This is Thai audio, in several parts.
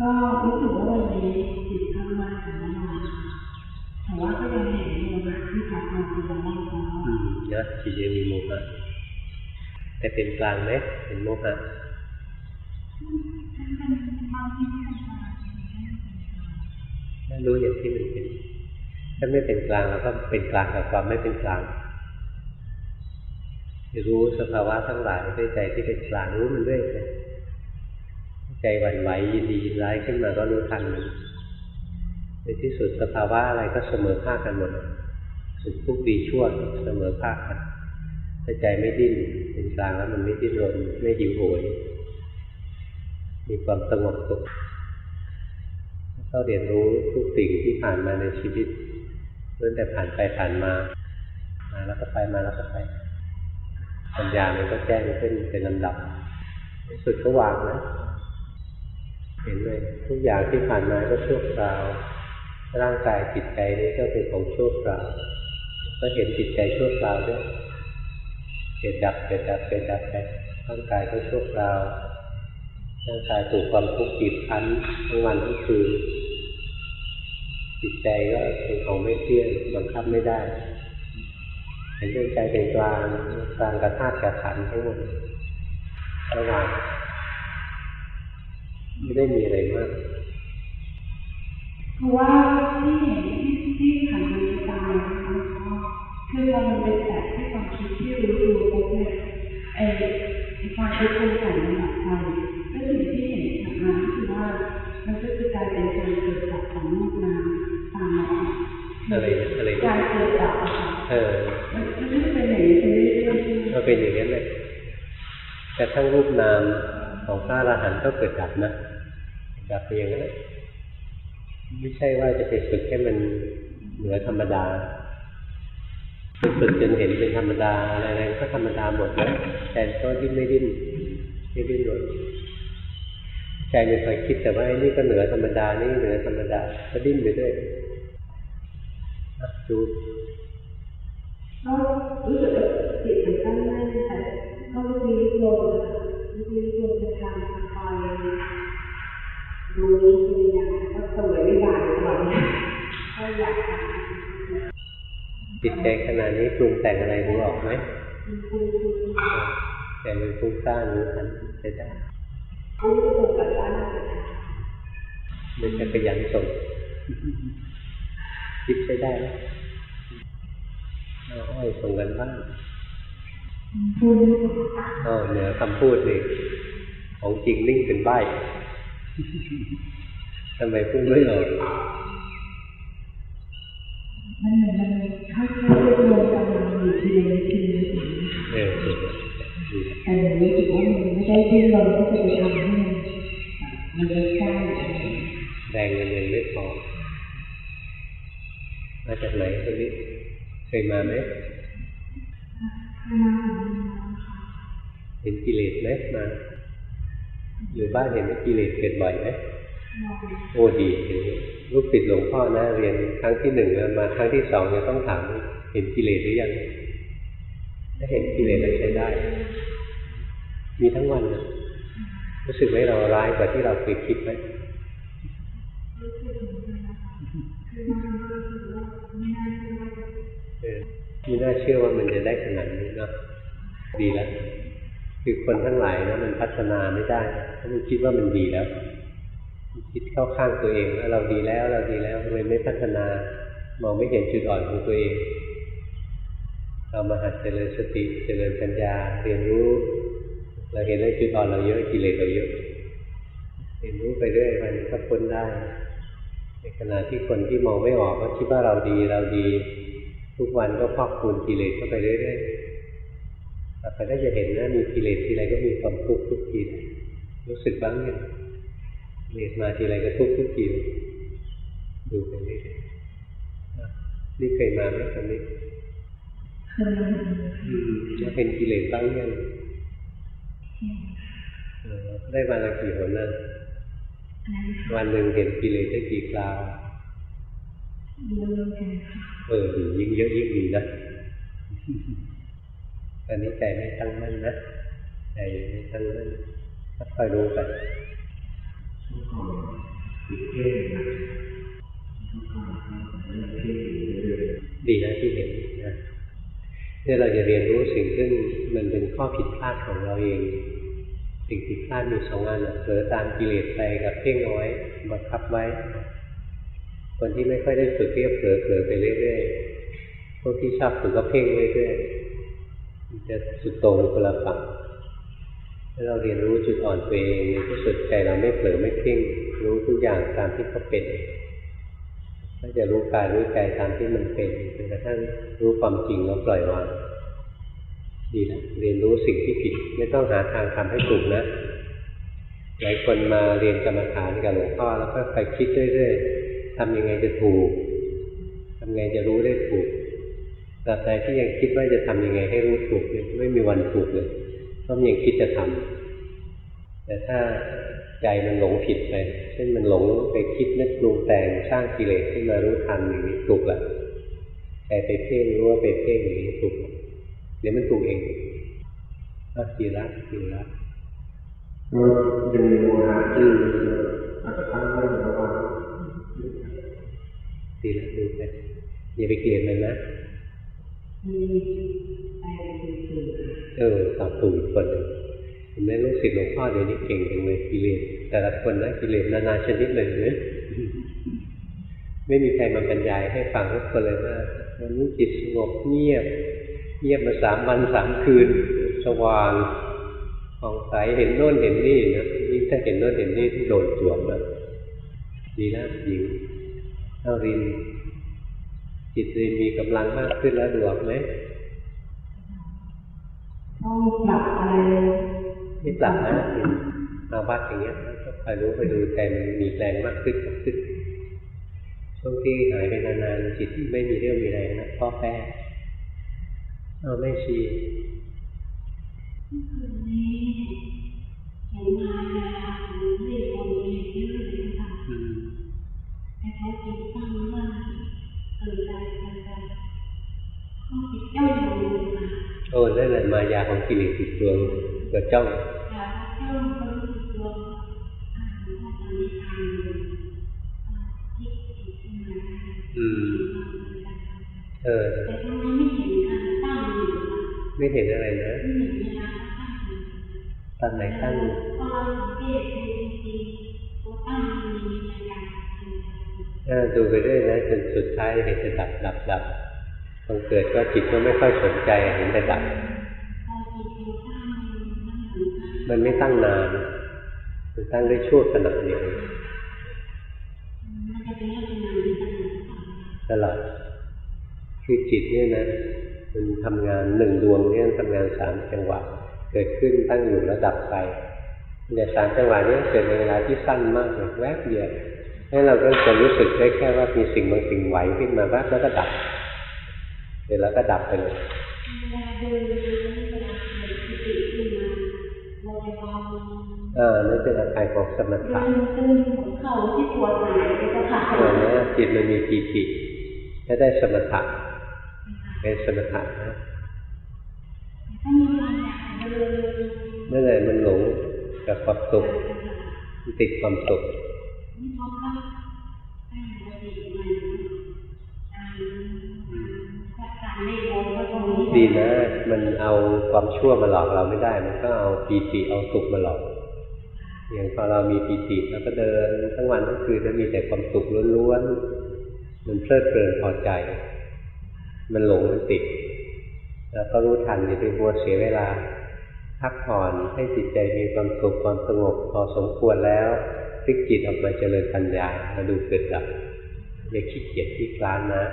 ก็รู้สึกว่าวันนี้จิตข้างมากถึงเมื่อวานแต่ว่าก็ยังเห็นโมหะที่พักมาเป็นวันแรกแล้วอืมนะจิตยังมีโมหะแต่เป็นกลางไหมเป็นโมหะบางทีก็เป็นกลางไม่รู้อย่างที่มันเป็นถ้าไม่เป็นกลางเราก็เป็นกลางกับความไม่เป็นกลางรู้สภาวะทั้งหลายด้วยใจที่เป็นกลางรู้มันด้วยไป ใจหวั่นไหวยินดียินร้ายขึ้นมาก็รู้ทันมันในที่สุดสภาวะอะไรก็เสมอภาคกันหมดสุขทุกข์ดีชั่วเสมอภาคกันถ้าใจไม่ดิ้นเป็นกลางแล้วมันไม่ดิ้นรนไม่หิวโหยมีความสงบสุขเข้าเรียนรู้ทุกสิ่งที่ผ่านมาในชีวิตเรื่อแต่ผ่านไปผ่านมามาแล้วก็ไปมาแล้วก็ไปปัญญามันก็แจ้งขึ้นเป็นลำดับในสุดก็วางนะ เห็นเลยทุกอย่างที่ผ่านมาก็ชั่วคราว ร่างกายจิตใจนี้ก็เป็นของชั่วคราวก็เห็นจิตใจชั่วคราวด้วยเกิดดับเกิดดับเกิดดับไปร่างกายก็ชั่วคราวร่างกายถูกความทุกข์บีบคั้นทั้งวันทั้งคืนจิตใจก็เป็นของไม่เที่ยงบังคับไม่ได้เห็นใจเป็นกลางกลางกระธาตุกระขันทั้งหมดระหว่าง ไม่ได้มีอะไรมากเพราะว่าที่เห็นที่ที่ขันธ์ตายนะคะคือพอมันเป็นแบบที่ความคิดที่รู้ตัวปุ๊บเนี่ยไอ้ความคิดปรุงแต่งมันดับไปแล้วสิ่งที่เห็นถัดมาคือว่ามันก็คือกายเป็นการเกิดดับของรูปนามตามมาอะไรอะไรการเกิดดับอะค่ะเออมันมันไม่ได้เป็นอย่างนี้ไปเรื่อยๆก็เป็นอย่างนี้เลยแต่ทั้งรูปนาม ของพระอรหันต์ก็เกิดดับนะดับไปอย่างนั้นแหละไม่ใช่ว่าจะไปฝึกให้มันเหนือธรรมดาฝึกจนเห็นเป็นธรรมดาอะไรๆก็ธรรมดาหมดแล้วแต่ก็ดิ้นไม่ดิ้นไม่ดิ้นรนใจมันคอยคิดแต่ว่านี่ก็เหนือธรรมดานี่เหนือธรรมดาก็ดิ้นไปด้วยอะดูก็รู้สึกว่าจิตมันตั้งมั่นแต่ก็รู้วิโยน รู้วิโยนจะทำคอยดูตัวอย่างก็เสวยวิบากตลอดเนี่ยก็อยากทำจิตใจขณะนี้ปรุงแต่งอะไรรู้ออกไหมแต่มันฟุ้งซ่านหรู้ทันใช้ได้คุณรู้สึกกับว่ามันจะขยันส่งคิดใช้ได้ไหมเอาอ้อยส่งกันบ้าง คุณอ๋อเหนือคำพูดนี่ของจริงนิ่งเป็นใบทำไมพูดไม่ออกมันเหมือนมันค่อยๆรวมกันอยู่ทีละนิดทีละนิดเออถูกแล้วดีแล้วแต่หนูรู้สึกว่ามันไม่ได้ดิ้นรนที่จะไปทำให้มันมันเลิกได้แรงเงินยังไม่พอมาจากไหนคนนี้เคยมาไหมข้า เห็นกิเลสไหมมาหรือบ้านเห็นว่ากิเลสเกิดบ่อยไหมโอ้ดีอย่างนี้ลูกติดหลวงพ่อนะเรียนครั้งที่หนึ่งแล้วมาครั้งที่สองจะต้องถามเห็นกิเลสหรือยังถ้าเห็นกิเลสแล้วใช้ได้ มีทั้งวันนะรู้สึกไหมเราร้ายกว่าที่เราเคยคิดไหมเออไม่น่าเชื่อว่ามันจะได้ขนาดนี้เนาะดีแล้ว คือคนทั้งหลายนะมันพัฒนาไม่ได้ถ้ามันคิดว่ามันดีแล้ว คิดเข้าข้างตัวเองว่าเราดีแล้วเราดีแล้วทำไมไม่พัฒนามองไม่เห็นจุดอ่อนของตัวเอง เรามาหัดเจริญสติเจริญปัญญาเรียนรู้ เราเห็นว่าจุดอ่อนเราเยอะกิเลสเราเยอะเรียนรู้ไปเรื่อยมันก็พ้นได้ ในขณะที่คนที่มองไม่ออกก็คิดว่าเราดีเราดี ทุกวันก็พอกคูณกิเลสเข้าไปเรื่อยๆ ต่อไปก็จะเห็นนะมีกิเลสทีไรก็มีความทุกข์ทุกทีรู้สึกบ้างยังเรียนมาทีไรก็ทุกทุกทีดูไปเรื่อยๆนี่เคยมาไหมตอนนี้เคยอืมแล้วเป็นกิเลสบ้างยังเออได้วันละกี่หนนะวันหนึ่งเห็นกิเลสได้กี่คราวเยอะกันค่ะเออดียิ่งเยอะยิ่งดีนะต อนนี้ใจไม่ตั้งมั่นนะใจไม่ตั้งมั่นก็ค่อยรู้ไปเมื่อก่อนติดเพ่งนะเมื่อก่อนเพ่งเรื่อยๆดีนะที่เห็นนะเนี่ยเราจะเรียนรู้สิ่งซึ่งมันเป็นข้อผิดพลาดของเราเองสิ่งผิดพลาดมีสองอันเผลอตามกิเลสไปกับเพ่งเอาไว้บังคับไว้ คนที่ไม่ค่อยได้ฝึกเรียบเผลอเผลอไปเรื่อยๆพวกที่ชอบฝึกก็เพ่งเรื่อยๆ จะสุดโต่งคนละฝั่งถ้าเราเรียนรู้จุดอ่อนตัวเองในที่สุดใจเราไม่เผลอไม่เพ่งรู้ทุกอย่างตามที่เขาเป็นก็จะรู้กายรู้ใจตามที่มันเป็นจนกระทั่งรู้ความจริงแล้วปล่อยวางดีนะเรียนรู้สิ่งที่ผิด ไม่ต้องหาทางทำให้ถูกนะหลายคนมาเรียนกรรมฐานกับหลวงพ่อแล้วก็ไปคิดเรื่อยๆทำยังไงจะถูกทำไงจะรู้ได้ถูก ตราบใดที่ยังคิดว่าจะทำยังไงให้รู้ถูกเนี่ยไม่มีวันถูกเลยเพราะมันยังคิดจะทำแต่ถ้าใจมันหลงผิดไป เช่นมันหลงไปคิดนึกปรุงแต่งสร้างกิเลสขึ้นมารู้ทันอย่างนี้ถูกละใจไปเพ่งรู้ว่าไปเพ่งอย่างนี้ถูกละเดี๋ยวมันถูกเองก็ดีละดีละๆก็ยังมีโมหะที่อาจจะตั้งไว้ระวังดีแล้วดูไปอย่าไปเกลียดมันนะมีไป เอเออตอบถูกอีกคนหนึ่งเห็นไหมลูกศิษย์หลวงพ่อเดี๋ยวนี้เก่งจังเลยกิเลสแต่ละคนนะกิเลสนานาชนิดเลยเนะไม่มีใครมาบรรยายให้ฟังทุกคนเลยว่าวันนี้จิตสงบเงียบ เงียบมาสามวันสามคืน สว่างผ่องใสเห็นโน่นเห็นนี่นะยิ่งถ้าเห็นโน่นเห็นนี่ที่โดนสวมนะดีนะหญิงเอาริน จิตรินมีกำลังมากขึ้นแล้วดูออกไหมต้องปรับอะไรไม่ปรับนะรินมาวัดอย่างเงี้ยแล้วก็คอยรู้ไปดูใจมันมีแรงมากขึ้นมากขึ้นช่วงที่หายไปนานๆจิตไม่มีเรี่ยวมีแรงนะพ่อแป้เอาไม่ชีคืนนี้เห็นมายาหรือเรื่องคนเรียนเยอะเลยค่ะอืมแต่เขาจิตตั้งมั่น โอ้นั่นแหละมายาของกิเลสติดตัวเกิดจ้องแต่จ้องเขารู้สึกตัวอ่านข้อปฏิทานอยู่ที่จิตขึ้นมาอืมเออแต่ทำไมไม่เห็นการตั้งอยู่ล่ะไม่เห็นอะไรนะไม่เห็นเวลาตั้งอยู่ตอนไหนตั้งพอเราสังเกตดูจริงๆตัวตั้งมันมีในการทำเออดูไปเรื่อยนะจนสุดท้ายเห็นจะดับดับดับ ตอนเกิดก็จิตก็ไม่ค่อยสนใจเห็นแต่ดับมันไม่ตั้งนานมันตั้งได้ชั่วขณะเดียวมันจะเป็นลักษณะที่ตั้งตลอดคือจิตเนี่ยนะมันทำงานหนึ่งดวงเนี่ยทำงานสามจังหวะเกิดขึ้นตั้งอยู่ระดับไปแต่สามจังหวะเนี้เกิดในเวลาที่สั้นมากเลยแวบเดียวให้เราก็จะรู้สึกได้แค่ว่ามีสิ่งบางสิ่งไหวขึ้นมาแวบแล้วก็ดับ ร็จแล้วก็ดับไปเลยเวลาเดินเวลากิดสติขึ้นมาเราจะเบาเออนั่นเป็นอาการของสมถะเดินตึงหัวเข่าที่ปวดหายไปจะขาดเออเนี่ยจิตมันมีปีติถ้าได้สมถะเป็นสมถะนะถ้ามีความอยากเดินเมื่อไหร่มันหลงกับความสุขมันติดความสุข ดีนะ มันเอาความชั่วมาหลอกเราไม่ได้ มันก็เอาปีติเอาสุขมาหลอก อย่างพอเรามีปีติแล้วก็เดินทั้งวันทั้งคืนแล้วมีแต่ความสุขล้วนๆ มันเพลิดเพลินพอใจ มันหลงมันติด แล้วก็รู้ทันอย่าไปบัวเสียเวลา พักผ่อนให้จิตใจมีความสุขความสงบพอสมควรแล้วพลิกจิตออกมาเจริญปัญญามาดูเกิดดับอย่าขี้เกียจที่คลานนะ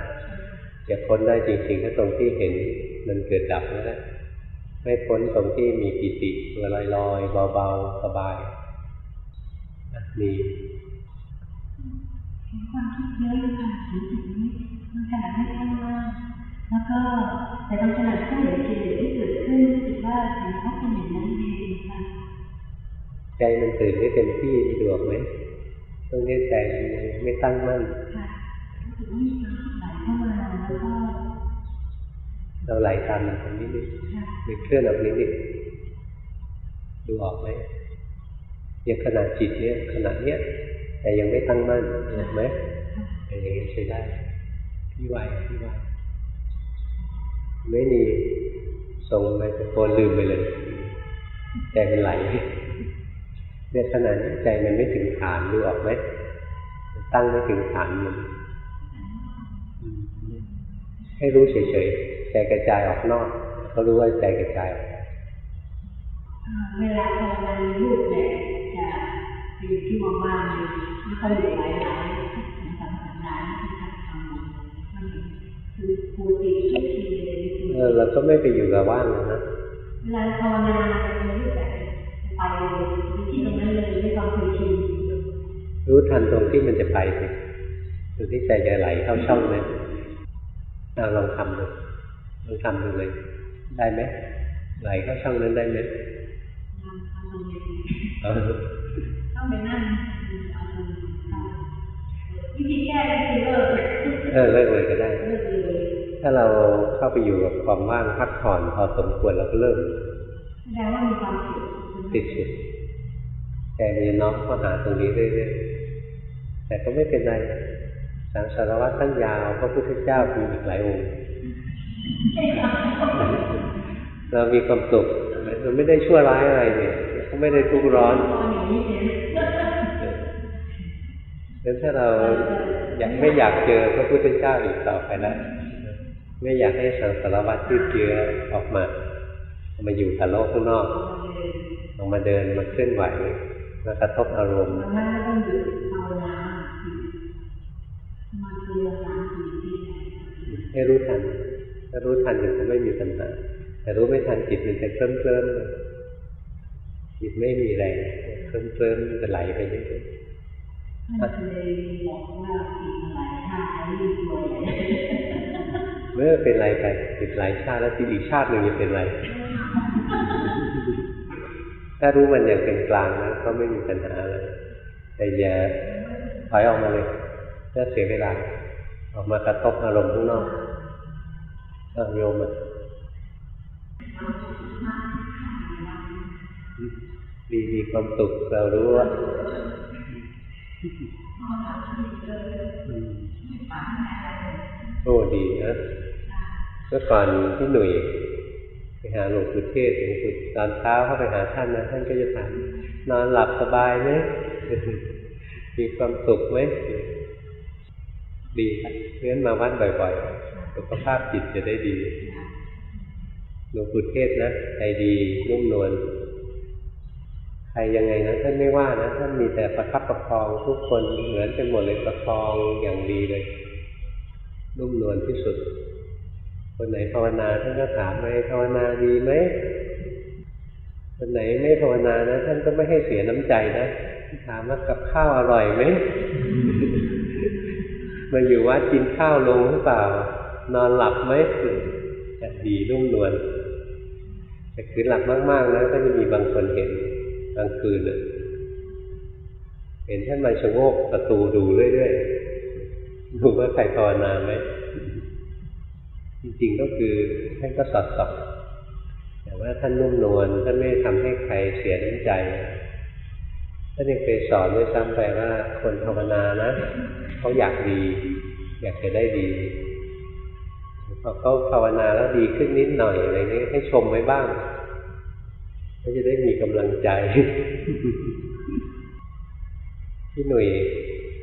จะพ้นได้จริงๆก็ตรงที่เห็นมันเกิดดับนั่นแหละไม่พ้นตรงที่มีปิติตัวลอยๆเบาๆสบายอะมีความคิดเยอะเลยค่ะถึงจุดนี้มันขนาดไม่ตั้งมากแล้วก็แต่บางขณะก็เหลือกิเลสที่เกิดขึ้นรู้สึกว่ามันก็เป็นอย่างนั้นเองค่ะใจมันตื่นไม่เต็มที่นี่ดูออกไหมตรงนี้ใจมันยังไม่ตั้งมั่นค่ะรู้สึกว่ามี เราไหลตามมันตรงนี้นิดค่ะมันเคลื่อนออกนิดนิดดูออกไหมอย่างขณะจิตเนี่ยขณะเนี้ยแต่ยังไม่ตั้งมั่นเห็นไหมแต่อย่างนี้ใช้ได้พี่ไหวพี่ไหวไม่มีส่งไปตะโกนลืมไปเลยใจมันไหลเนี่ยขณะนี้ใจมันไม่ถึงฐานดูออกไหมมันตั้งไม่ถึงฐานมันอืมให้รู้เฉยๆ ใจกระจายออกนอกเขารู้ว่าใจกระจายออกอ่าเวลาภาวนาในรูปแบบจะอยู่ที่ว่างๆเลยไม่ค่อยเหลือหลายหลายๆสองสามสัปดาห์ที่ท่านทำมามันคือปูติทุกทีเลยคือเออเราก็ไม่ไปอยู่กับว่างแล้วนะ เวลาภาวนาในรูปแบบไปเลยที่ตรงนั้นเลยไม่ต้องเคยชินรู้ทันตรงที่มันจะไปสิตรงที่ใจจะไหลเข้าช่องนั้นเอาลองทำดู ลองทำดูเลย ได้ไหมไหลเข้าช่องนั้นได้ไหมทำตรงนี้เองไปนั่งเอาตรงวิธีแก้ก็คือเลิกเออเลิกเลยก็ได้เลิกเลยถ้าเราเข้าไปอยู่กับความว่างพักผ่อนพอสมควรเราก็เลิกแสดงว่ามีความสุขติดสุดแต่มีน้องข้าหาตรงนี้เรื่อยๆแต่ก็ไม่เป็นไรสังสารวัตรท่านยาวพระพุทธเจ้ามีอีกหลายองค์ เรามีความสุขเราไม่ได้ชั่วร้ายอะไรเนี่ยก็ไม่ได้ทุกข์ร้อนตอนอย่างนี้เนี่ยงั้นถ้าเราอยากไม่อยากเจอพระพุทธเจ้าอีกต่อไปแล้วไม่อยากให้สังสารวัตรยืดเยื้อออกมาเอามาอยู่กับโลกข้างนอกออกมาเดินมาเคลื่อนไหวมากระทบอารมณ์มันไม่ต้องหยุดภาวนามันคือสามสี่ที่ให้รู้ทัน ถ้ารู้ทันมันก็ไม่มีปัญหา แต่รู้ไม่ทันจิตมันจะเคลิ้มเคลิ้มเลยจิตไม่มีแรงเคลิ้มเคลิ้มจะไหลไปเรื่อยมันเลยบอกว่าสิ่งอะไรถ้าใช้ดีตัวใหญ่ๆเมื่อเป็นไรไปจิตหลายชาติแล้วจิตอีกชาติหนึ่งจะเป็นไร ถ้ารู้มันอย่างเป็นกลางนะก็ไม่มีปัญหาอะไรแต่อย่าถอยออกมาเลยก็เสียเวลาออกมากระทบอารมณ์ข้างนอกอ้าว โยมอะดีมีความสุขเรารู้ว่าอืมโอ้ดีนะเมื่อก่อนพี่หนุ่ยไปหาหลวงปู่เทศหลวงปู่ตอนเช้าเข้าไปหาท่านนะท่านก็จะถามนอนหลับสบายไหมมีความสุขไหมดีครับเพราะฉะนั้นมาวัดบ่อยๆ สุขภาพจิตจะได้ดีหลวงปู่เทศนะใจดีนุ่มนวลใครยังไงนะท่านไม่ว่านะท่านมีแต่ประคับประคองทุกคนเหมือนกันหมดเลยประคองอย่างดีเลยนุ่มนวลที่สุด คนไหนภาวนาท่านก็ถามไหมภาวนาดีไหมคนไหนไม่ภาวนานะ ท่านก็ไม่ให้เสียน้ำใจนะถามว่ากับข้าวอร่อยไหมมาอยู่วัดกินข้าวลงหรือเปล่า นอนหลับไหมจะดีนุ่มนวลแต่คือหลับมาก ๆ นะก็จะมีบางคนเห็นกลางคืนเห็นท่านมาชะโงกประตูดูเรื่อยๆดูว่าใครภาวนาไหมจริงๆก็คือท่านก็สอดส่องแต่ว่าท่านนุ่มนวลท่านไม่ทำให้ใครเสียน้ำใจท่านยังเคยสอนด้วยซ้ำไปว่าคนภาวนานะเขาอยากดี อยากจะได้ดี พอเขาภาวนาแล้วดีขึ้นนิดหน่อยอะไรนี้ให้ชมไว้บ้างเขาจะได้มีกำลังใจพี่หนุ่ย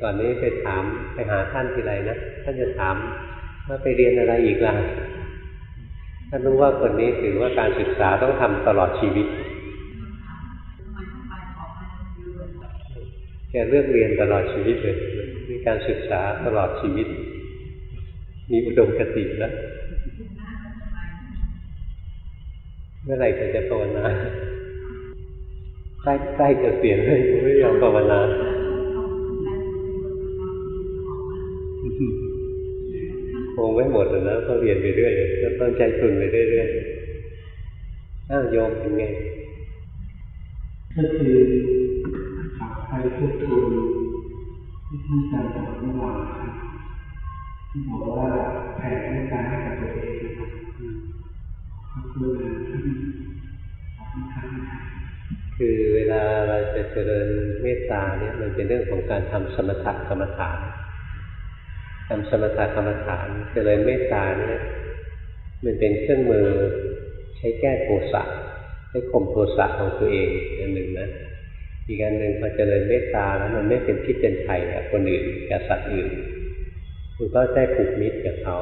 ก่อนนี้ไปถามไปหาท่านทีไรนะท่านจะถามว่าไปเรียนอะไรอีกล่ะท่านรู้ว่าคนนี้ถือว่าการศึกษาต้องทำตลอดชีวิตแกเลือกเรียนตลอดชีวิตเลยมีการศึกษาตลอดชีวิต มีอุดมคติแล้ว เมื่อไหร่แกจะภาวนาใกล้ใกล้จะเสียเลยไม่ยอมภาวนาคงไม่หมดแล้วก็เรียนไปเรื่อยแล้วต้องใจทุนไปเรื่อยๆอ้าวโยมเป็นไงก็คือถามใครพูดคุยที่ท่านอาจารย์สอนเมื่อวานครั บที่บอกว่าแผ่เมตตาให้กับตัวเองนะครับคุณนะท่านขอคือเวลาเราจะเจริญเมตตาเนี่ยมันเป็นเรื่องของการทำสมถะกรรมฐานทำสมถะกรรมฐานเจริญเมตตาเนี่ยมันเป็นเครื่องมือใช้แก้โทสะให้ข่มโทสะของตัวเองอันหนึ่งนะอีกอันหนึ่งพอเจริญเมตตาแล้วมันไม่เป็นพิษเป็นภัยกับคนอื่นกับสัตว์อื่น คุณก็ได้ผูกมิตรกับเขา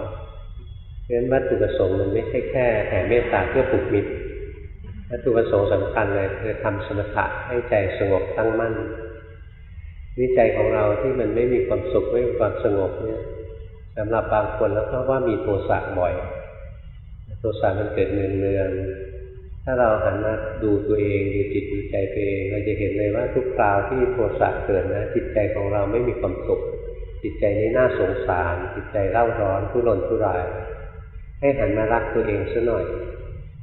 เพราะฉะนั้นวัตถุประสงค์มันไม่ใช่แค่แผ่เมตตาเพื่อผูกมิตรวัตถุประสงค์สำคัญเลยคือทำสมถะให้ใจสงบตั้งมั่นวิจัยของเราที่มันไม่มีความสุขไม่มีความสงบเนี่ยสำหรับบางคนแล้วก็ว่ามีโทสะบ่อย โทสะมันเกิดเนืองๆถ้าเราหันมาดูตัวเองดูจิตดูใจตัวเอง เราจะเห็นเลยว่าทุกคราวที่โทสะเกิดนะจิตใจของเราไม่มีความสุข จิตใจนี้น่าสงสาร จิตใจเล่าร้อนทุรนทุราย ให้หันมารักตัวเองซะหน่อย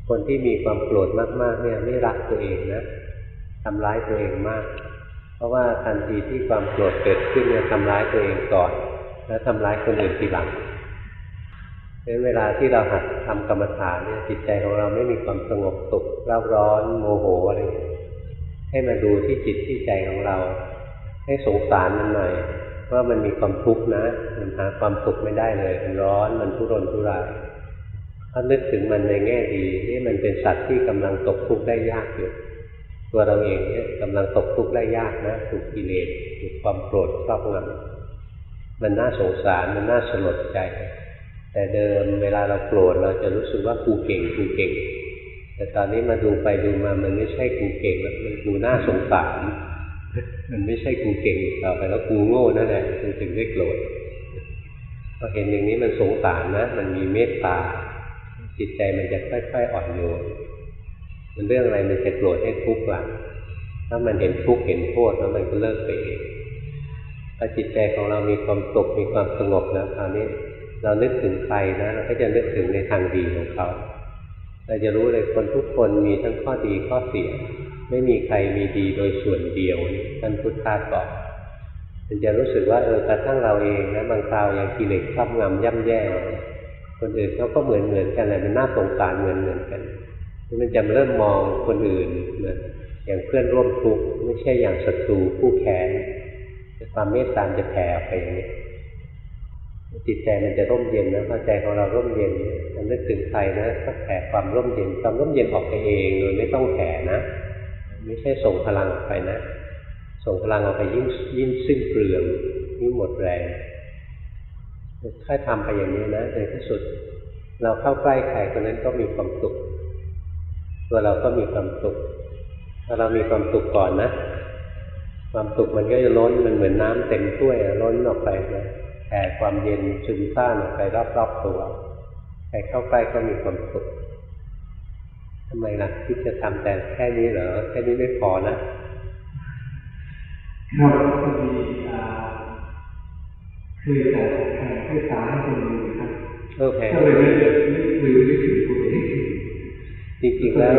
คนที่มีความโกรธมากๆเนี่ยไม่รักตัวเองนะทำร้ายตัวเองมาก เพราะว่าทันทีที่ความโกรธเกิดขึ้นเนี่ยทำร้ายตัวเองก่อน แล้วทำร้ายคนอื่นทีหลังเพราะฉะนั้นเวลาที่เราหัดทำกรรมฐานเนี่ยจิตใจของเราไม่มีความสงบสุขเร่าร้อน โมโหอะไรให้มาดูที่จิตที่ใจของเรา ให้สงสารมันหน่อย ว่ามันมีความทุกข์นะมันหาความสุขไม่ได้เลย มันร้อนมันทุรนทุรายถ้านึกถึงมันในแง่ดีนี่มันเป็นสัตว์ที่กำลังตกทุกข์ได้ยากอยู่ตัวเราเองเนี่ยกำลังตกทุกข์ได้ยากนะถูกกิเลสถูกความโกรธครอบงำมันน่าสงสารมันน่าสลดใจ แต่เดิมเวลาเราโกรธเราจะรู้สึกว่ากูเก่งกูเก่ง แต่ตอนนี้มาดูไปดูมามันไม่ใช่กูเก่งแล้วมันกูน่าสงสาร มันไม่ใช่กูเก่งต่อไปแล้วกูโง่นั่นแหละมันถึงได้โกรธพอเห็นอย่างนี้มันสงสารนะ มันมีเมตตา จิตใจมันจะค่อยๆอ่อนโยนมันเรื่องอะไรมันจะโกรธให้ทุกข์ล่ะถ้ามันเห็นทุกข์เห็นโทษแล้วมันก็เลิกไปเองพอจิตใจของเรามีความสุขมีความสงบนะคราวนี้เรานึกถึงใครนะเราก็จะนึกถึงในทางดีของเขา เราจะรู้เลยคนทุกคนมีทั้งข้อดีข้อเสีย ไม่มีใครมีดีโดยส่วนเดียวท่านพุทธาบอกมันจะรู้สึกว่าเออกระทั่งเราเองนะบางคราวอย่างกิเลสครอบงำย่ำแย่คนอื่นเขาก็เหมือนเหมือนกันเลยมันน่าสงสารเหมือนเหมือนกันมันจะเริ่มมองคนอื่นนะอย่างเพื่อนร่วมทุกข์ไม่ใช่อย่างศัตรูคู่แค้นความเมตตาจะแผ่ไปอย่างนี้จิตใจมันจะร่มเย็นนะพอใจของเราร่มเย็นมันนึกถึงใครนะก็แผ่ความร่มเย็นความร่มเย็นออกไปเองโดยไม่ต้องแผ่นะ ไม่ใช่ส่งพลังออกไปนะ ส่งพลังออกไปยิ่งยิ่งสิ้นเปลืองยิ่งหมดแรงค่อยทำไปอย่างนี้นะในที่สุด เราเข้าใกล้ใครคนนั้นก็มีความสุขตัวเราก็มีความสุขถ้าเรามีความสุขก่อนนะ ความสุขมันก็จะล้นมันเหมือนน้ำเต็มถ้วยล้นออกไปนะแผ่ความเย็นซึมซ่านออกไปรอบๆตัวใครเข้าใกล้ก็มีความสุข ทำไมล่ะคิดจะทำแต่แค่นี้เหรอแค่นี้ไม่พอนะครับพอดีอ่าคือแต่แผ่เมตตาให้คนอื่นครับเออแผ่ก็เลยไม่ได้นึกลืมนึกถึงตัวเองจริงๆแล้ว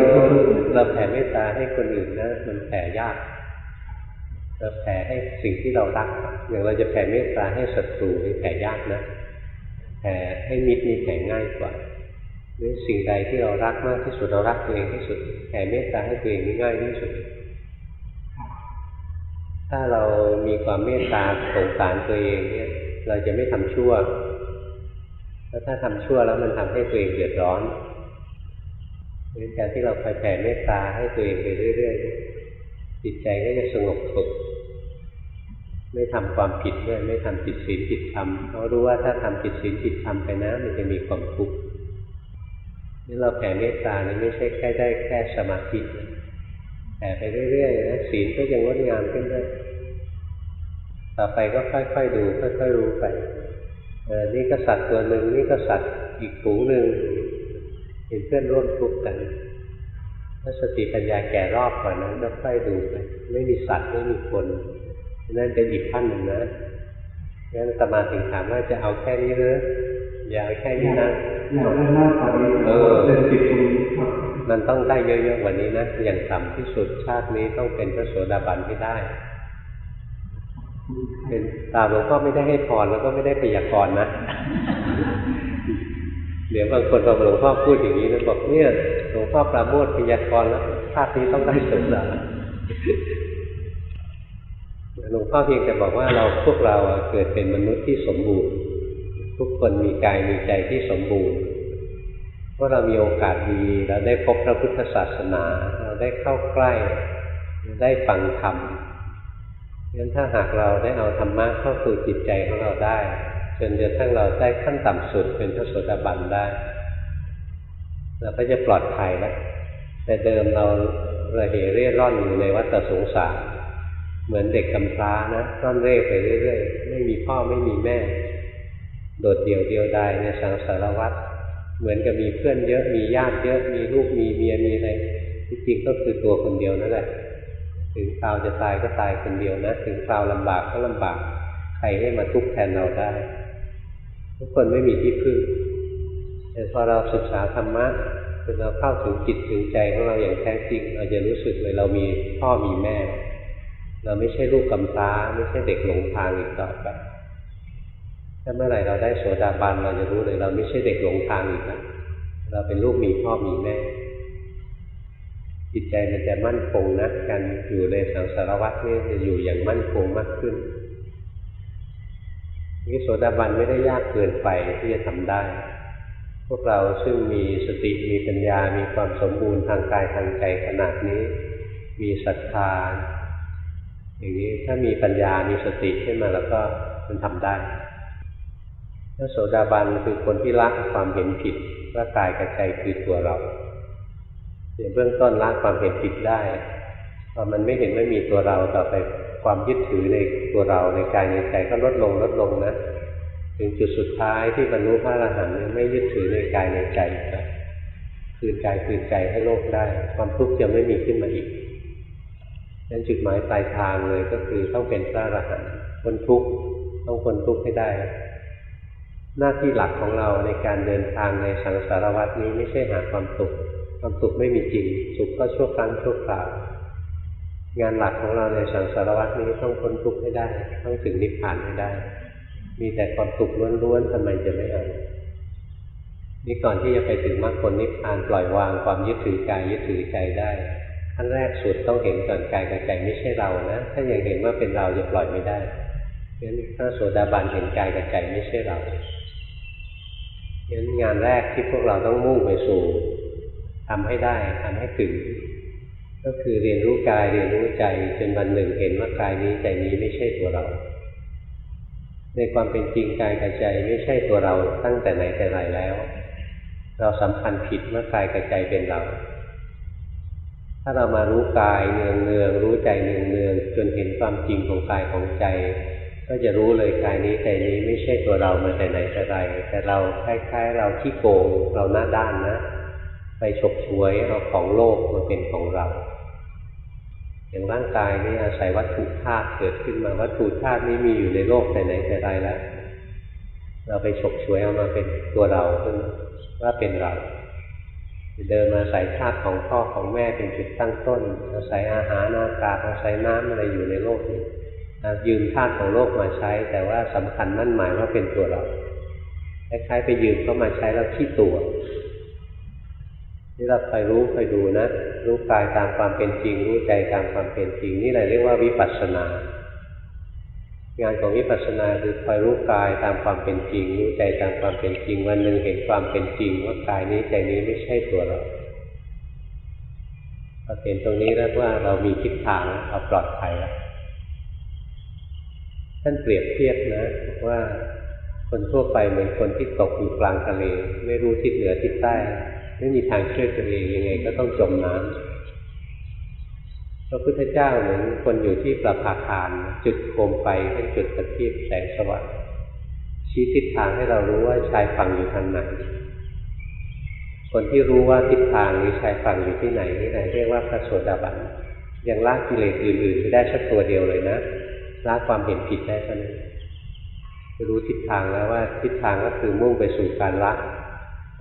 เราแผ่เมตตาให้คนอื่นนะมันแผ่ยากเราแผ่ให้สิ่งที่เรารักอย่างเราจะแผ่เมตตาให้ศัตรูนี่แผ่ยากนะแผ่ให้มิตรนี่แผ่ง่ายกว่า หรือสิ่งใดที่เรารักมากที่สุดเรารักตัวเองที่สุดแผ่เมตตาให้ตัวเองง่ายที่สุด ถ้าเรามีความเมตตาสงสารตัวเองเนี่ย เราจะไม่ทำชั่วแล้วถ้าทำชั่วแล้วมันทำให้ตัวเองเดือดร้อนเพราะฉะนั้นการที่เราคอยแผ่เมตตาให้ตัวเองไปเรื่อยๆจิตใจก็จะสงบสุขไม่ทำความผิดด้วยไม่ทำผิดศีลผิดธรรมเพราะรู้ว่าถ้าทำผิดศีลผิดธรรมไปนะมันจะมีความทุกข์ นี่เราแผ่เมตตานี่ไม่ใช่แค่ได้แค่สมาธิแผ่ไปเรื่อยๆนะศีลก็ยังงดงามขึ้นด้วยต่อไปก็ค่อยๆดูค่อยๆรู้ไปเออนี่ก็สัตว์ตัวหนึ่งนี่ก็สัตว์อีกฝูงหนึ่งเห็นเพื่อนร่วมทุกข์กันถ้าสติปัญญาแก่รอบกว่านั้นก็ค่อยดูไปไม่มีสัตว์ไม่มีคนนั่นเป็นอีกขั้นหนึ่งนะงั้นสมาถึงถามว่าจะเอาแค่นี้หรืออย่าเอาแค่นี้นะ อยากได้มากกว่านี้เออเป็นติดตรงนี้ครับมันต้องได้เยอะๆกว่านี้นะอย่างต่ำที่สุดชาตินี้ต้องเป็นพระโสดาบันให้ได้ เป็นตามหลวงพ่อไม่ได้ให้พรแล้วก็ไม่ได้พยากรณ์นะเดี๋ยวบางคนพอหลวงพ่อพูดอย่างนี้แล้วบอกเนี่ยหลวงพ่อปราโมทพยากรณ์แล้วชาตินี้ต้องได้โสดาหลวงพ่อเพียงแต่บอกว่าเราพวกเราเกิดเป็นมนุษย์ที่สมบูรณ์ ทุกคนมีกายมีใจที่สมบูรณ์เพราะเรามีโอกาสดีเราได้พบพระพุทธศาสนา เราได้เข้าใกล้ได้ฟังธรรมงั้นถ้าหากเราได้เอาธรรมะเข้าสู่จิตใจของเราได้ จนกระทั่งเราได้ขั้นต่ำสุดเป็นพระโสดาบันได้เราก็จะปลอดภัยแล้วแต่เดิมเราระเหเร่ร่อนอยู่ในวัฏสงสารเหมือนเด็กกำพร้านะร่อนเร่ไปเรื่อย ๆ ไม่มีพ่อไม่มีแม่ โดดเดี่ยวเดียวดายในสังสารวัฏเหมือนกับมีเพื่อนเยอะมีญาติเยอะมีลูกมีเมียมีอะไรที่จริงก็คือตัวคนเดียวนั่นแหละถึงคราวจะตายก็ตายคนเดียวนะ ถึงคราวลำบากก็ลำบาก ใครให้มาทุกข์แทนเราได้ ทุกคนไม่มีที่พึ่งแต่พอเราศึกษาธรรมะจนเราเข้าถึงจิตถึงใจของเราอย่างแท้จริง เราจะรู้สึกเลยเรามีพ่อมีแม่ เราไม่ใช่ลูกกำพร้าไม่ใช่เด็กหลงทางอีกต่อไป ถ้าเมื่อไหร่เราได้โสดาบันเราจะรู้เลยเราไม่ใช่เด็กหลงทางอีกแล้วเราเป็นลูกมีพ่อมีแม่จิตใจมันจะมั่นคงนะการอยู่ในสังสารวัฏนี่จะอยู่อย่างมั่นคงมากขึ้นนี่โสดาบันไม่ได้ยากเกินไปที่จะทำได้ พวกเราซึ่งมีสติมีปัญญา มีความสมบูรณ์ทางกายทางใจขนาดนี้ มีศรัทธาอย่างนี้ถ้ามีปัญญามีสติขึ้นมาแล้วก็มันทำได้ พระโสดาบันคือคนที่ละความเห็นผิดว่ากายกับใจคือตัวเราเดี๋ยวเบื้องต้นละความเห็นผิดได้พอมันไม่เห็นไม่มีตัวเราต่อไปความยึดถือในตัวเราในกายในใจก็ลดลงลดลงนะถึงจุดสุดท้ายที่บรรลุพระอรหันต์ไม่ยึดถือในกายในใจคืนกายคืนใจให้โลกได้ ความทุกข์จะไม่มีขึ้นมาอีกนั้นจุดหมายปลายทางเลยก็คือต้องเป็นพระอรหันต์คนทุกข์ต้องคนทุกข์ให้ได้ หน้าที่หลักของเราในการเดินทางในสังสารวัฏนี้ไม่ใช่หาความสุข ความสุขไม่มีจริง สุขก็ชั่วครั้งชั่วคราว งานหลักของเราในสังสารวัฏนี้ต้องพ้นทุกข์ให้ได้ ต้องถึงนิพพานให้ได้ มีแต่ความสุขล้วนๆทำไมจะไม่เอานี่ก่อนที่จะไปถึงมรรคผลนิพพานปล่อยวางความยึดถือกายยึดถือใจได้ขั้นแรกสุดต้องเห็นก่อนกายกับใจไม่ใช่เรานะ ถ้ายังเห็นว่าเป็นเราจะปล่อยไม่ได้งั้นถ้าโสดาบันเห็นกายกับใจไม่ใช่เรา งั้นงานแรกที่พวกเราต้องมุ่งไปสู่ทำให้ได้ทำให้ถึง ก็คือเรียนรู้กายเรียนรู้ใจจนวันหนึ่งเห็นว่ากายนี้ใจนี้ไม่ใช่ตัวเรา ในความเป็นจริงกายกับใจไม่ใช่ตัวเราตั้งแต่ไหนแต่ไรแล้ว เราสำคัญผิดเมื่อกายกับใจเป็นเรา ถ้าเรามารู้กายเนืองเนืองรู้ใจเนืองเนืองจนเห็นความจริงของกายของใจ ก็จะรู้เลยกายนี้ใจนี้ไม่ใช่ตัวเรามาแต่ไหนแต่ไรแต่เราคล้ายๆ เราที่โกงเราหน้าด้านนะ ไปฉกฉวยเอาของโลกมาเป็นของเราอย่างร่างกายนี่อาศัยวัตถุธาตุเกิดขึ้นมาวัตถุธาตุนี้มีอยู่ในโลกแต่ไหนแต่ไรแล้ว เราไปฉกฉวยเอามาเป็นตัวเราขึ้นว่าเป็นเราเดินมาอาศัยธาตุของพ่อของแม่เป็นจุดตั้งต้น อาศัยอาหารอากาศอาศัยน้ำอะไรอยู่ในโลกนี้ ยืมธาตุของโลกมาใช้ แต่ว่าสำคัญนั่นหมายว่าเป็นตัวเราคล้ายๆไปยืมเข้ามาใช้แล้วขี้ตัวนี่เราคอยรู้คอยดูนะรู้กายตามความเป็นจริงรู้ใจตามความเป็นจริง นี่แหละเรียกว่าวิปัสสนา งานของวิปัสสนาคือคอยรู้กายตามความเป็นจริง รู้ใจตามความเป็นจริง วันหนึ่งเห็นความเป็นจริง ว่ากายนี้ใจนี้ไม่ใช่ตัวเราพอเห็นตรงนี้แล้วว่าเรามีทิศทางเราปลอดภัยแล้ว ท่านเปรียบเทียบนะว่าคนทั่วไปเหมือนคนที่ตกอยู่กลางทะเล ไม่รู้ทิศเหนือทิศใต้ ไม่มีทางช่วยตัวเองยังไง ก็ต้องจมน้ำพระพุทธเจ้าเหมือนคนอยู่ที่ประภาคารจุดโคมไฟเป็นจุดประทีปแสงสว่างชี้ทิศทางให้เรารู้ว่าชายฝั่งอยู่ทางไหนคนที่รู้ว่าทิศทางหรือชายฝั่งอยู่ที่ไหนนี่ไหนเรียกว่าพระโสดาบันยังละกิเลสอื่นๆไม่ได้สักตัวเดียวเลยนะ ละความเห็นผิดได้เท่านั้นรู้ทิศทางแล้วว่าทิศทางก็คือมุ่งไปสู่การละ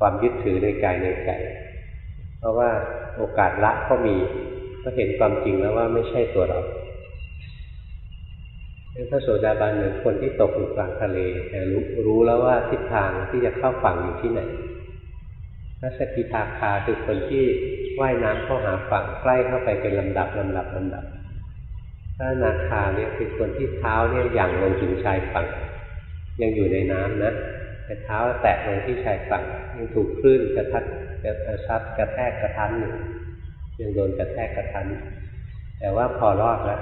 ความยึดถือในกายในใจ เพราะว่าโอกาสละก็มี ก็เห็นความจริงแล้วว่าไม่ใช่ตัวเราพระโสดาบันเหมือนคนที่ตกอยู่กลางทะเลแต่รู้รู้แล้วว่าทิศทางที่จะเข้าฝั่งอยู่ที่ไหนพระสกิทาคาคือคนที่ว่ายน้ำเข้าหาฝั่งใกล้เข้าไปเป็นลำดับลำดับลำดับ พระนาคาเนี่ยคือคนที่เท้าเนี่ยอย่างลงถึงชายฝั่ง ยังอยู่ในน้ำนะแต่เท้าแตะลงที่ชายฝั่งยังถูกคลื่นกระทัดกระซัดกระแทกกระทันอยู่ยังโดนกระแทกกระทัน แต่ว่าพอรอดแล้ว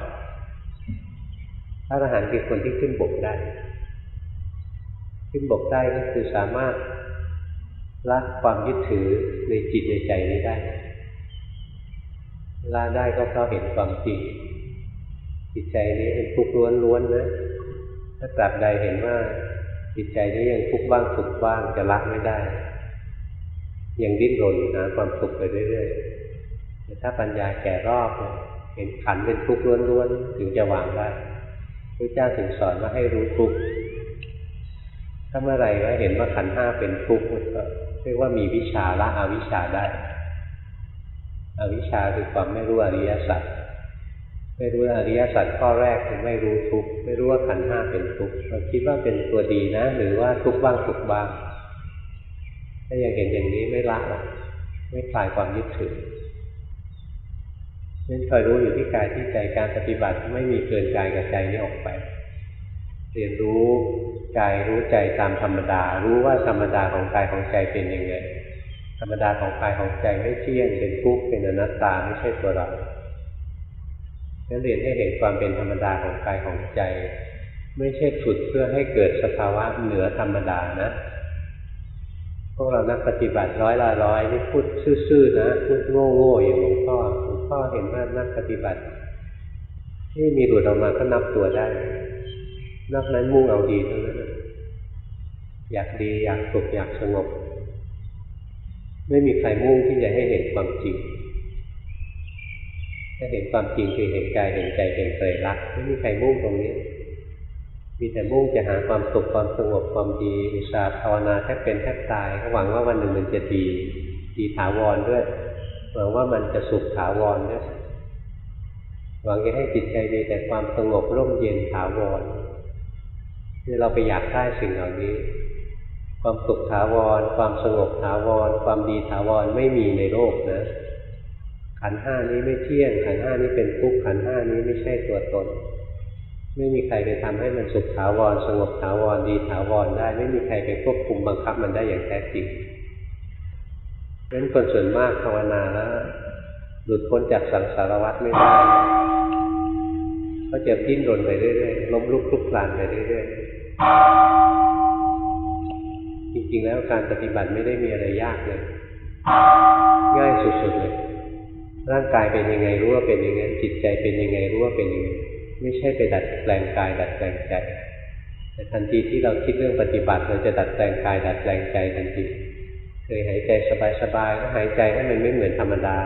พระอรหันต์คือคนที่ขึ้นบกได้ ขึ้นบกได้ก็คือสามารถละความยึดถือในจิตในใจนี้ได้ละได้ก็เพราะเห็นความจริง จิตใจนี้เป็นทุกข์ล้วนๆนะถ้าตราบใดเห็นว่า จิตใจนี้ยังทุกข์บ้างสุขบ้างจะละไม่ได้ ยังดิ้นรนหาความสุขไปเรื่อยๆแต่ถ้าปัญญาแก่รอบเห็นขันเป็นทุกข์ล้วนๆถึงจะวางได้พระเจ้าถึงสอนว่าให้รู้ทุกข์ถ้าเมื่อไหร่ว่าเห็นว่าขันห้าเป็นทุกข์ก็เรียกว่ามีวิชาละอวิชาได้ อวิชาคือความไม่รู้อริยสัจ ไม่รู้อริยสัจข้อแรกคือไม่รู้ทุกข์ไม่รู้ว่าขันห้าเป็นทุกข์เราคิดว่าเป็นตัวดีนะ หรือว่าทุกข์บ้างสุขบ้างถ้ายังเห็นอย่างนี้ไม่ละหรอกไม่คลายความยึดถือนั้นคอยรู้อยู่ที่กายที่ใจการปฏิบัติไม่มีเกินกายกับใจนี้ออกไป เรียนรู้กายรู้ใจตามธรรมดา รู้ว่าธรรมดาของกายของใจเป็นยังไงธรรมดาของกายของใจไม่เที่ยงเป็นทุกข์เป็นอนัตตาไม่ใช่ตัวเรา นั้นเรียนให้เห็นความเป็นธรรมดาของกายของใจ ไม่ใช่ฝึกเพื่อให้เกิดสภาวะเหนือธรรมดานะ พวกเรานักปฏิบัติร้อยละร้อยนี่พูดซื่อๆนะพูดโง่ๆอย่างหลวงพ่อหลวงพ่อเห็นว่านักปฏิบัติที่มีหลุดออกมาก็นับตัวได้นอกนั้นมุ่งเอาดีเท่านั้นอยากดีอยากสุขอยากสงบ ไม่มีใครมุ่งที่จะให้เห็นความจริง ถ้าเห็นความจริงคือเห็นกายเห็นใจเห็นไตรลักษณ์ไม่มีใครมุ่งตรงนี้ มีแต่มุ่งจะหาความสุขความสงบความดีอุตสาห์ภาวนาแทบเป็นแทบตายหวังว่าวันหนึ่งมันจะดีดีถาวรด้วยหวังว่ามันจะสุขถาวรด้วยหวังจะให้จิตใจมีแต่ความสงบร่มเย็นถาวรคือเราไปอยากได้สิ่งเหล่านี้ ความสุขถาวร ความสงบถาวร ความดีถาวรไม่มีในโลกนะ ขันห้านี้ไม่เที่ยง ขันห้านี้เป็นทุกข์ขันห้านี้ไม่ใช่ตัวตน ไม่มีใครไปทำให้มันสุขถาวรสงบถาวรดีถาวรได้ ไม่มีใครไปควบคุมบังคับมันได้อย่างแท้จริงเพราะฉะนั้นคนส่วนมากภาวนาแล้วหลุดพ้นจากสังสารวัฏไม่ได้ก็จะดิ้นรนไปเรื่อยๆล้มลุกคลุกคลานไปเรื่อยๆจริงๆแล้วการปฏิบัติไม่ได้มีอะไรยากเลย ง่ายสุดๆเลย ร่างกายเป็นยังไงรู้ว่าเป็นยังไงจิตใจเป็นยังไงรู้ว่าเป็นยังไงไม่ใช่ไปดัดแปลงกาย ดัดแปลงใจแต่ทันทีที่เราคิดเรื่องปฏิบัติเราจะดัดแปลงกาย ดัดแปลงใจทันทีเคยหายใจสบายๆก็หายใจให้มันไม่เหมือนธรรมดา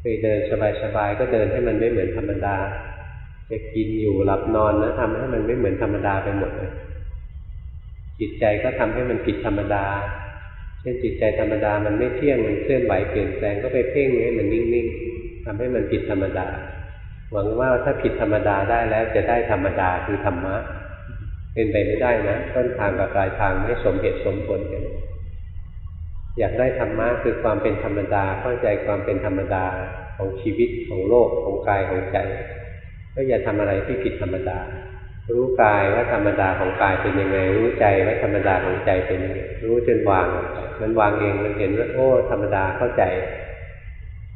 เคยเดินสบายๆก็เดินให้มันไม่เหมือนธรรมดาจะกินอยู่หลับนอนนะทำให้มันไม่เหมือนธรรมดาไปหมดเลยจิตใจก็ทำให้มันผิดธรรมดา เช่นจิตใจธรรมดามันไม่เที่ยงมันเคลื่อนไหวเปลี่ยนแปลงก็ไปเพ่งให้มันนิ่งๆทำให้มันผิดธรรมดา หวังว่าถ้าผิดธรรมดาได้แล้วจะได้ธรรมดาคือธรรมะ เป็นไปไม่ได้นะต้นทางกับปลายทางไม่สมเหตุสมผลกันอยากได้ธรรมะคือความเป็นธรรมดาเข้าใจความเป็นธรรมดาของชีวิตของโลกของกายของใจ ก็อย่าทำอะไรที่ผิดธรรมดา รู้กายว่าธรรมดาของกายเป็นยังไง รู้ใจว่าธรรมดาของใจเป็นยังไงรู้จนวาง มันวางเองมันเห็นว่าโอ้ธรรมดาเข้าใจ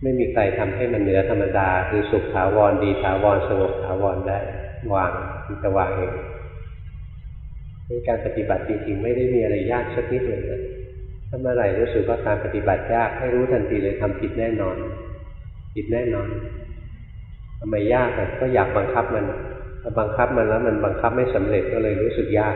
ไม่มีใครทำให้มันเหนือธรรมดา คือสุขถาวรดีถาวรสงบถาวรได้ วางมันจะวางเองเป็นการปฏิบัติจริงๆไม่ได้มีอะไรยากสักนิดเลยนะถ้าเมื่อไหร่รู้สึกว่าการปฏิบัติยากให้รู้ทันทีเลยทำผิดแน่นอนผิดแน่นอนทำไมยากอะก็อยากบังคับมัน ถ้าบังคับมันแล้วมันบังคับไม่สำเร็จก็เลยรู้สึกยาก